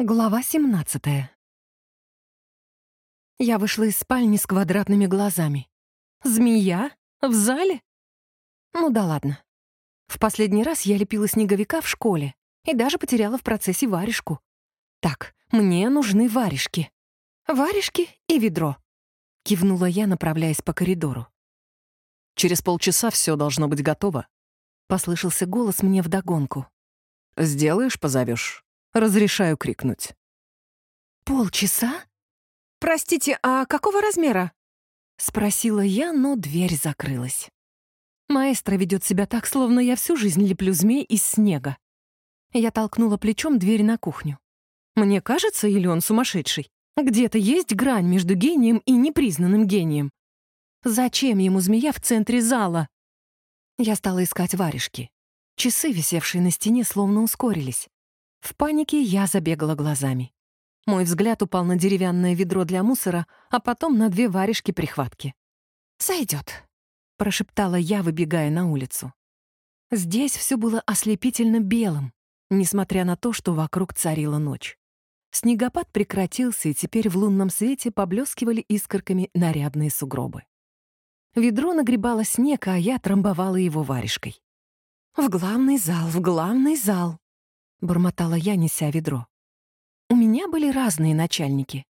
Глава 17 Я вышла из спальни с квадратными глазами. Змея? В зале? Ну да ладно. В последний раз я лепила снеговика в школе и даже потеряла в процессе варежку. Так, мне нужны варежки. Варежки и ведро. Кивнула я, направляясь по коридору. Через полчаса все должно быть готово. Послышался голос мне вдогонку. Сделаешь, позовешь. Разрешаю крикнуть. «Полчаса? Простите, а какого размера?» Спросила я, но дверь закрылась. Маэстро ведет себя так, словно я всю жизнь леплю змей из снега. Я толкнула плечом дверь на кухню. Мне кажется, или он сумасшедший? Где-то есть грань между гением и непризнанным гением. Зачем ему змея в центре зала? Я стала искать варежки. Часы, висевшие на стене, словно ускорились. В панике я забегала глазами. Мой взгляд упал на деревянное ведро для мусора, а потом на две варежки-прихватки. «Сойдет», — прошептала я, выбегая на улицу. Здесь все было ослепительно белым, несмотря на то, что вокруг царила ночь. Снегопад прекратился, и теперь в лунном свете поблескивали искорками нарядные сугробы. Ведро нагребало снег, а я трамбовала его варежкой. «В главный зал, в главный зал!» — бормотала я, неся ведро. У меня были разные начальники.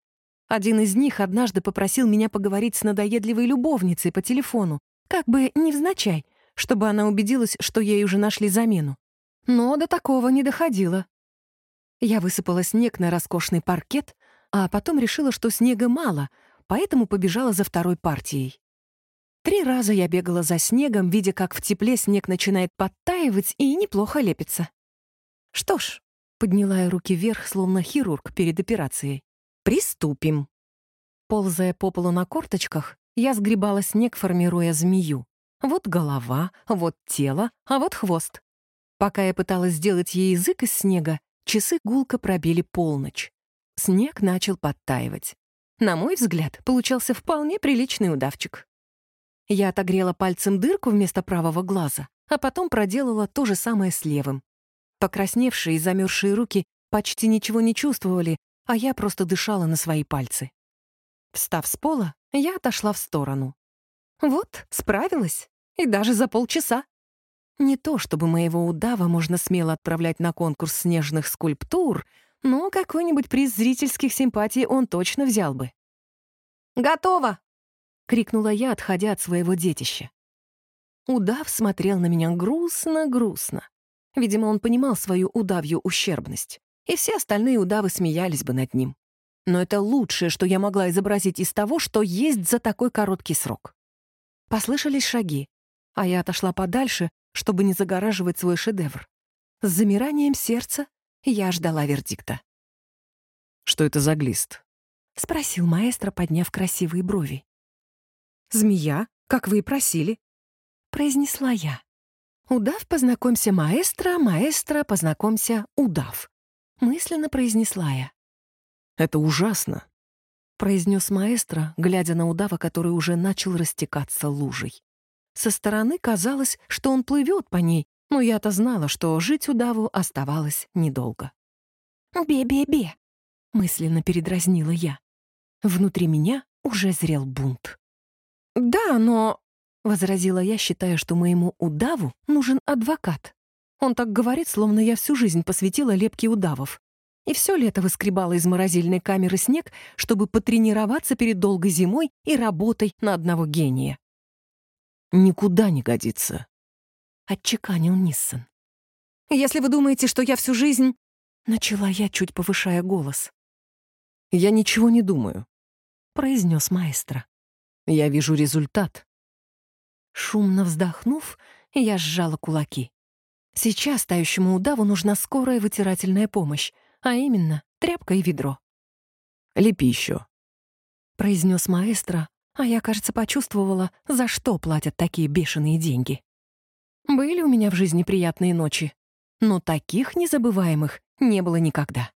Один из них однажды попросил меня поговорить с надоедливой любовницей по телефону, как бы невзначай, чтобы она убедилась, что ей уже нашли замену. Но до такого не доходило. Я высыпала снег на роскошный паркет, а потом решила, что снега мало, поэтому побежала за второй партией. Три раза я бегала за снегом, видя, как в тепле снег начинает подтаивать и неплохо лепится. Что ж, подняла я руки вверх, словно хирург перед операцией. Приступим. Ползая по полу на корточках, я сгребала снег, формируя змею. Вот голова, вот тело, а вот хвост. Пока я пыталась сделать ей язык из снега, часы гулко пробили полночь. Снег начал подтаивать. На мой взгляд, получался вполне приличный удавчик. Я отогрела пальцем дырку вместо правого глаза, а потом проделала то же самое с левым. Покрасневшие и замерзшие руки почти ничего не чувствовали, а я просто дышала на свои пальцы. Встав с пола, я отошла в сторону. Вот, справилась. И даже за полчаса. Не то, чтобы моего удава можно смело отправлять на конкурс снежных скульптур, но какой-нибудь приз зрительских симпатий он точно взял бы. «Готово!» — крикнула я, отходя от своего детища. Удав смотрел на меня грустно-грустно. Видимо, он понимал свою удавью ущербность, и все остальные удавы смеялись бы над ним. Но это лучшее, что я могла изобразить из того, что есть за такой короткий срок. Послышались шаги, а я отошла подальше, чтобы не загораживать свой шедевр. С замиранием сердца я ждала вердикта. «Что это за глист?» — спросил маэстро, подняв красивые брови. «Змея, как вы и просили», — произнесла я. «Удав, познакомься, маэстро, маэстро, познакомься, удав», — мысленно произнесла я. «Это ужасно», — произнес маэстро, глядя на удава, который уже начал растекаться лужей. Со стороны казалось, что он плывет по ней, но я-то знала, что жить удаву оставалось недолго. «Бе-бе-бе», — мысленно передразнила я. Внутри меня уже зрел бунт. «Да, но возразила я, считая, что моему удаву нужен адвокат. Он так говорит, словно я всю жизнь посвятила лепке удавов. И все лето выскребала из морозильной камеры снег, чтобы потренироваться перед долгой зимой и работой на одного гения. «Никуда не годится», — отчеканил Ниссон. «Если вы думаете, что я всю жизнь...» Начала я, чуть повышая голос. «Я ничего не думаю», — произнес маэстро. «Я вижу результат». Шумно вздохнув, я сжала кулаки. Сейчас тающему удаву нужна скорая вытирательная помощь, а именно тряпка и ведро. «Лепи еще», — произнес маэстро, а я, кажется, почувствовала, за что платят такие бешеные деньги. Были у меня в жизни приятные ночи, но таких незабываемых не было никогда.